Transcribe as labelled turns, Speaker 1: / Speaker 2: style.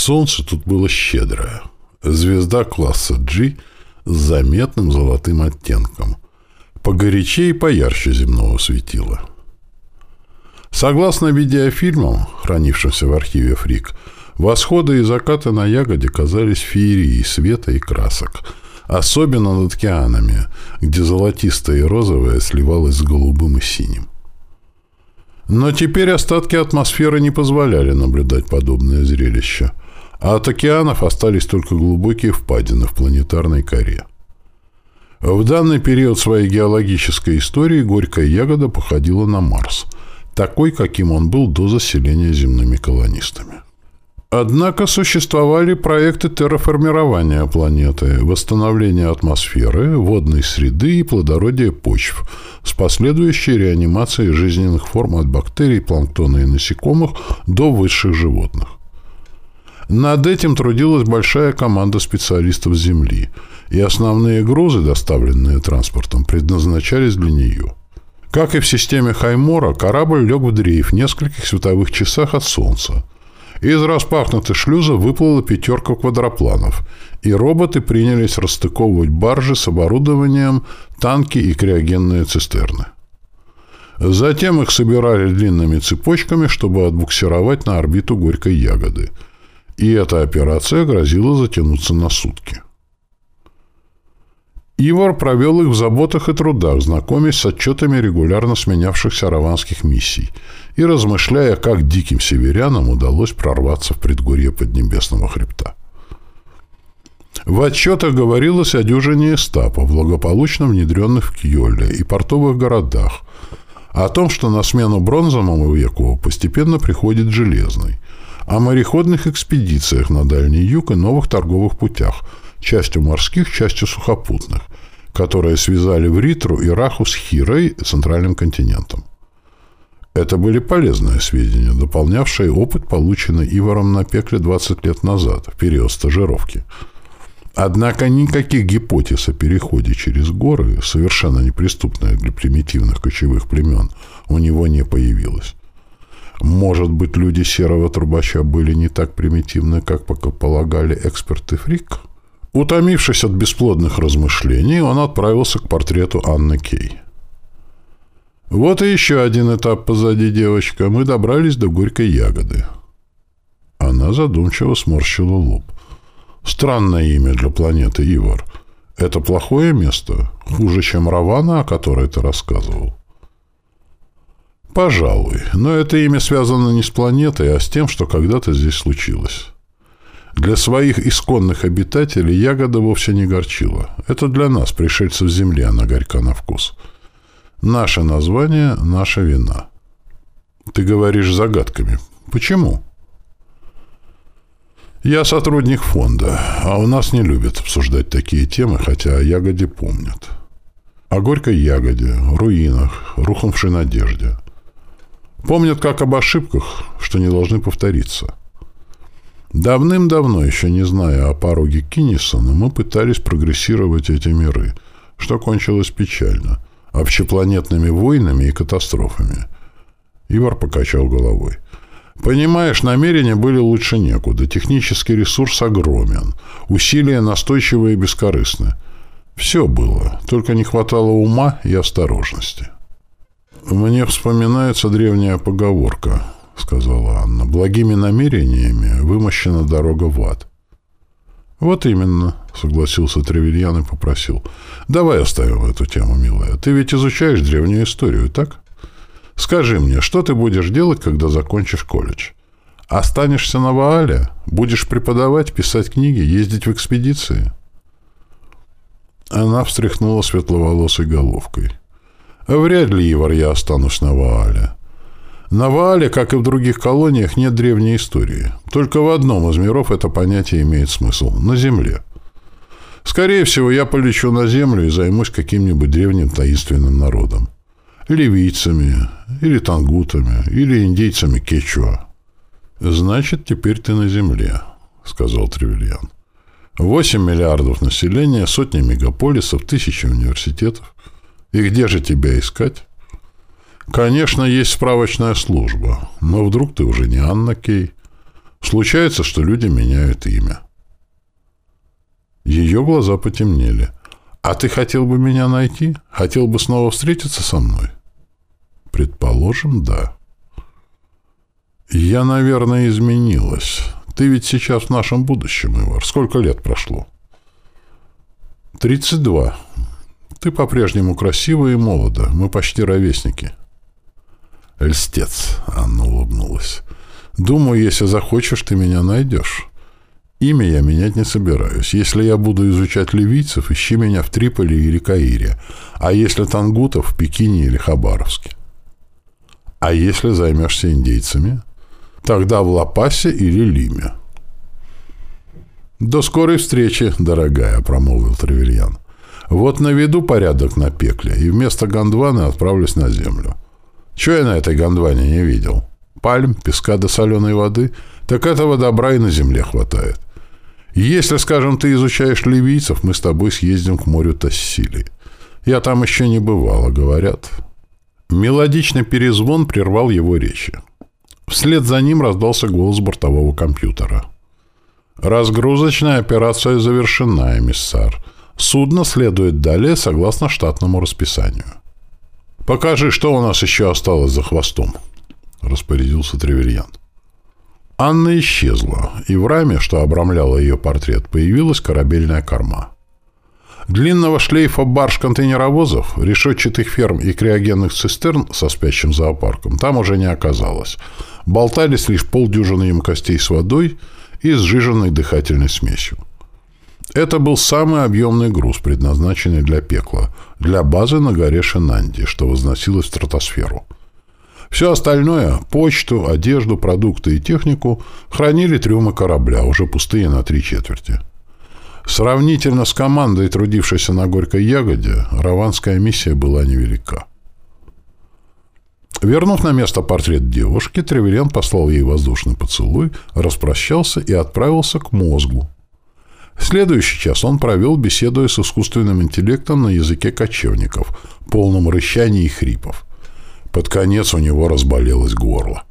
Speaker 1: Солнце тут было щедрое. Звезда класса G с заметным золотым оттенком. Погорячее и поярче земного светила. Согласно видеофильмам, хранившимся в архиве «Фрик», восходы и закаты на ягоде казались феерией света и красок, особенно над океанами, где золотистое и розовое сливалось с голубым и синим. Но теперь остатки атмосферы не позволяли наблюдать подобное зрелище, а от океанов остались только глубокие впадины в планетарной коре. В данный период своей геологической истории горькая ягода походила на Марс – такой, каким он был до заселения земными колонистами. Однако существовали проекты терраформирования планеты, восстановления атмосферы, водной среды и плодородия почв с последующей реанимацией жизненных форм от бактерий, планктона и насекомых до высших животных. Над этим трудилась большая команда специалистов Земли, и основные грузы, доставленные транспортом, предназначались для нее – как и в системе Хаймора, корабль лег в дрейф в нескольких световых часах от Солнца. Из распахнутой шлюза выплыла пятерка квадропланов, и роботы принялись расстыковывать баржи с оборудованием, танки и криогенные цистерны. Затем их собирали длинными цепочками, чтобы отбуксировать на орбиту горькой ягоды. И эта операция грозила затянуться на сутки. Ивар провел их в заботах и трудах, знакомясь с отчетами регулярно сменявшихся раванских миссий и размышляя, как диким северянам удалось прорваться в предгорье Поднебесного хребта. В отчетах говорилось о дюжине эстапов, благополучно внедренных в Кьолле и портовых городах, о том, что на смену бронзовому веку постепенно приходит железный, о мореходных экспедициях на Дальний Юг и новых торговых путях – частью морских, частью сухопутных, которые связали в Ритру и Раху с Хирой, центральным континентом. Это были полезные сведения, дополнявшие опыт, полученный Иваром на Пекле 20 лет назад, в период стажировки. Однако никаких гипотез о переходе через горы, совершенно неприступных для примитивных кочевых племен, у него не появилось. Может быть, люди серого трубача были не так примитивны, как полагали эксперты Фрик? Утомившись от бесплодных размышлений, он отправился к портрету Анны Кей. «Вот и еще один этап позади, девочка. Мы добрались до горькой ягоды». Она задумчиво сморщила лоб. «Странное имя для планеты Ивар. Это плохое место? Хуже, чем Равана, о которой ты рассказывал?» «Пожалуй. Но это имя связано не с планетой, а с тем, что когда-то здесь случилось». Для своих исконных обитателей ягода вовсе не горчила. Это для нас, пришельцев Земли, она горька на вкус. Наше название — наша вина. Ты говоришь загадками. Почему? Я сотрудник фонда, а у нас не любят обсуждать такие темы, хотя о ягоде помнят. О горькой ягоде, руинах, рухнувшей надежде. Помнят как об ошибках, что не должны повториться. Давным-давно, еще не зная о пороге Киннисона, мы пытались прогрессировать эти миры, что кончилось печально, общепланетными войнами и катастрофами. Ивар покачал головой. Понимаешь, намерения были лучше некуда. Технический ресурс огромен. Усилия настойчивые и бескорыстны. Все было, только не хватало ума и осторожности. Мне вспоминается древняя поговорка – сказала Анна. «Благими намерениями вымощена дорога в ад». «Вот именно», — согласился Тревельян и попросил. «Давай оставим эту тему, милая. Ты ведь изучаешь древнюю историю, так? Скажи мне, что ты будешь делать, когда закончишь колледж? Останешься на Ваале? Будешь преподавать, писать книги, ездить в экспедиции?» Она встряхнула светловолосой головкой. «Вряд ли, Ивар, я останусь на Ваале. На Ваале, как и в других колониях, нет древней истории. Только в одном из миров это понятие имеет смысл – на Земле. Скорее всего, я полечу на Землю и займусь каким-нибудь древним таинственным народом. Ливийцами, или тангутами, или индейцами кечуа. «Значит, теперь ты на Земле», — сказал Тревельян. «Восемь миллиардов населения, сотни мегаполисов, тысячи университетов. И где же тебя искать?» Конечно, есть справочная служба, но вдруг ты уже не Анна Кей. Случается, что люди меняют имя. Ее глаза потемнели. «А ты хотел бы меня найти? Хотел бы снова встретиться со мной?» «Предположим, да». «Я, наверное, изменилась. Ты ведь сейчас в нашем будущем, Ивар. Сколько лет прошло?» «Тридцать два. Ты по-прежнему красива и молода. Мы почти ровесники». «Льстец», — Анна улыбнулась. «Думаю, если захочешь, ты меня найдешь. Имя я менять не собираюсь. Если я буду изучать ливийцев, ищи меня в Триполи или Каире. А если тангутов, в Пекине или Хабаровске. А если займешься индейцами?» Тогда в Лапасе или Лиме. «До скорой встречи, дорогая», — промолвил Тревельян. «Вот наведу порядок на пекле, и вместо Гондваны отправлюсь на землю. Чего я на этой Гондване не видел? Пальм, песка до соленой воды? Так этого добра и на земле хватает. Если, скажем, ты изучаешь ливийцев, мы с тобой съездим к морю Тассили. Я там еще не бывала, говорят». Мелодичный перезвон прервал его речи. Вслед за ним раздался голос бортового компьютера. «Разгрузочная операция завершена, эмиссар. Судно следует далее согласно штатному расписанию». «Покажи, что у нас еще осталось за хвостом», — распорядился Тревельян. Анна исчезла, и в раме, что обрамляло ее портрет, появилась корабельная корма. Длинного шлейфа барж-контейнеровозов, решетчатых ферм и криогенных цистерн со спящим зоопарком там уже не оказалось. Болтались лишь полдюжины емкостей с водой и сжиженной дыхательной смесью. Это был самый объемный груз, предназначенный для пекла, для базы на горе Шинанди, что возносилось в стратосферу. Все остальное – почту, одежду, продукты и технику – хранили трюмы корабля, уже пустые на три четверти. Сравнительно с командой, трудившейся на Горькой Ягоде, раванская миссия была невелика. Вернув на место портрет девушки, Треверен послал ей воздушный поцелуй, распрощался и отправился к мозгу. Следующий час он провел, беседуя с искусственным интеллектом на языке кочевников, полном рычаний и хрипов. Под конец у него разболелось горло.